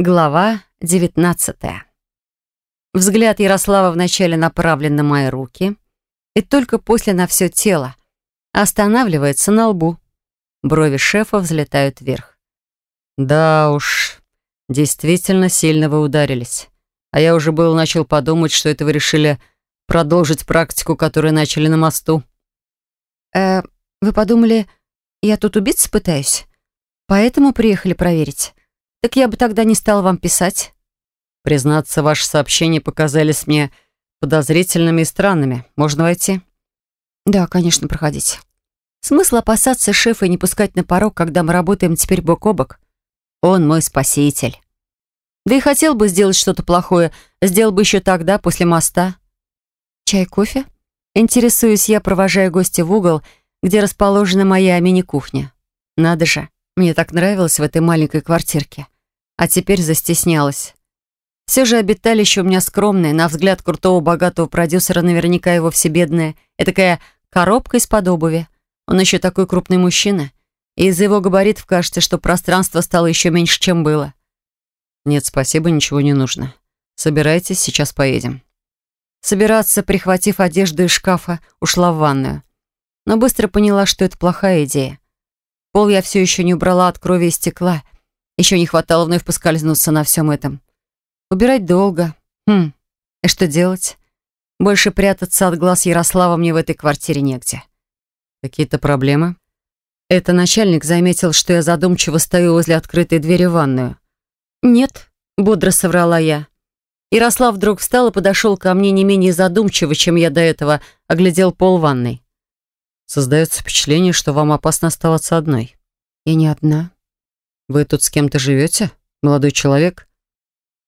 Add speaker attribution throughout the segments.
Speaker 1: Глава 19 Взгляд Ярослава вначале направлен на мои руки, и только после на все тело. Останавливается на лбу. Брови шефа взлетают вверх. «Да уж, действительно сильно вы ударились. А я уже был начал подумать, что это вы решили продолжить практику, которую начали на мосту».
Speaker 2: «Э, вы подумали, я тут убиться пытаюсь? Поэтому приехали проверить?» Так я бы тогда не стал вам писать.
Speaker 1: Признаться, ваши сообщения показались мне подозрительными и странными. Можно войти?
Speaker 2: Да, конечно, проходите. Смысл опасаться шефа и не пускать на порог, когда мы работаем теперь бок о бок? Он мой спаситель. Да и хотел бы сделать что-то плохое, сделал бы еще тогда, после моста. Чай, кофе? Интересуюсь я, провожая гостя в угол, где расположена моя мини-кухня. Надо же, мне так нравилось в этой маленькой квартирке. А теперь застеснялась. Все же обиталище у меня скромное, на взгляд крутого богатого продюсера наверняка и вовсе бедное. Это такая коробка из-под обуви. Он еще такой крупный мужчина. И из-за его габаритов кажется, что пространство стало еще меньше, чем было.
Speaker 1: Нет, спасибо, ничего не нужно. Собирайтесь, сейчас поедем.
Speaker 2: Собираться, прихватив одежду из шкафа, ушла в ванную. Но быстро поняла, что это плохая идея. Пол я все еще не убрала от крови и стекла. Еще не хватало вновь поскользнуться на всем этом. Убирать долго. Хм, и что делать? Больше прятаться от глаз Ярослава мне в этой квартире негде.
Speaker 1: Какие-то проблемы?
Speaker 2: Это начальник заметил, что я задумчиво стою возле открытой двери в ванную. «Нет», — бодро соврала я. Ярослав вдруг встал и подошел ко мне не менее задумчиво, чем я до этого оглядел пол ванной.
Speaker 1: Создается впечатление, что вам опасно оставаться одной.
Speaker 2: И не одна.
Speaker 1: Вы тут с кем-то живете? Молодой человек?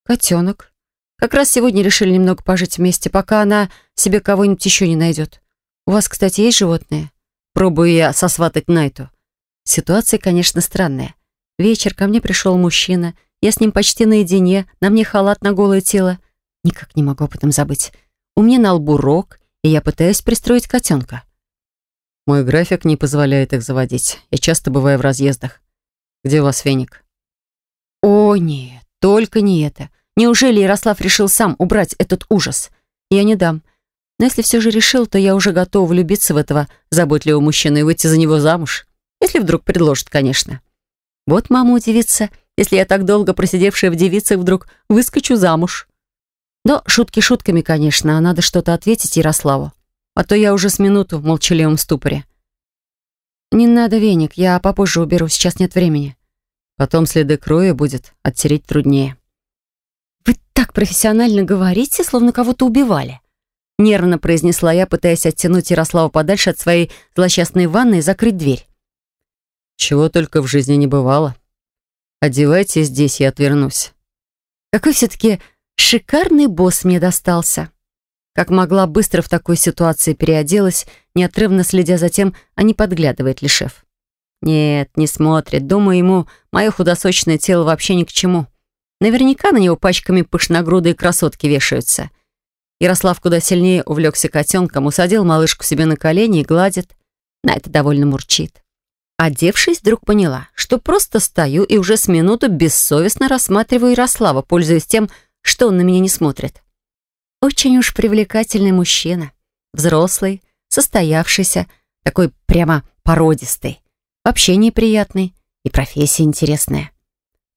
Speaker 2: Котенок. Как раз сегодня решили немного пожить вместе, пока она себе кого-нибудь еще не найдет. У вас, кстати, есть животные? Пробую я сосватать Найту. Ситуация, конечно, странная. Вечер ко мне пришел мужчина. Я с ним почти наедине. На мне халат на голое тело. Никак не могу об этом забыть. У меня на лбу рог, и я пытаюсь пристроить котенка.
Speaker 1: Мой график не позволяет их заводить. Я часто бываю в разъездах. Где у вас феник?
Speaker 2: О, нет, только не это. Неужели Ярослав решил сам убрать этот ужас? Я не дам. Но если все же решил, то я уже готова влюбиться в этого заботливого мужчину и выйти за него замуж. Если вдруг предложит, конечно. Вот мама удивится, если я так долго просидевшая в девицах вдруг выскочу замуж. Но шутки шутками, конечно, а надо что-то ответить Ярославу а то я уже с минуту в молчаливом ступоре. «Не надо веник, я попозже уберу, сейчас нет времени».
Speaker 1: Потом следы крови будет оттереть труднее.
Speaker 2: «Вы так профессионально говорите, словно кого-то убивали», нервно произнесла я, пытаясь оттянуть Ярослава подальше от своей злосчастной ванны и закрыть дверь.
Speaker 1: «Чего только в жизни не бывало. Одевайтесь здесь, я отвернусь».
Speaker 2: Какой все-таки шикарный босс мне достался. Как могла, быстро в такой ситуации переоделась, неотрывно следя за тем, а не подглядывает ли шеф. Нет, не смотрит. Думаю, ему мое худосочное тело вообще ни к чему. Наверняка на него пачками пышногрудые красотки вешаются. Ярослав куда сильнее увлекся котенком, усадил малышку себе на колени и гладит. На это довольно мурчит. Одевшись, вдруг поняла, что просто стою и уже с минуту бессовестно рассматриваю Ярослава, пользуясь тем, что он на меня не смотрит. Очень уж привлекательный мужчина. Взрослый, состоявшийся, такой прямо породистый. Вообще неприятный и профессия интересная.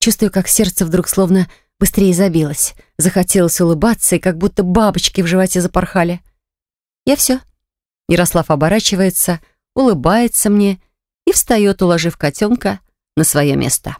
Speaker 2: Чувствую, как сердце вдруг словно быстрее забилось. Захотелось улыбаться, и как будто бабочки в животе запорхали. Я все. Ярослав оборачивается, улыбается мне и встает, уложив котенка на свое место.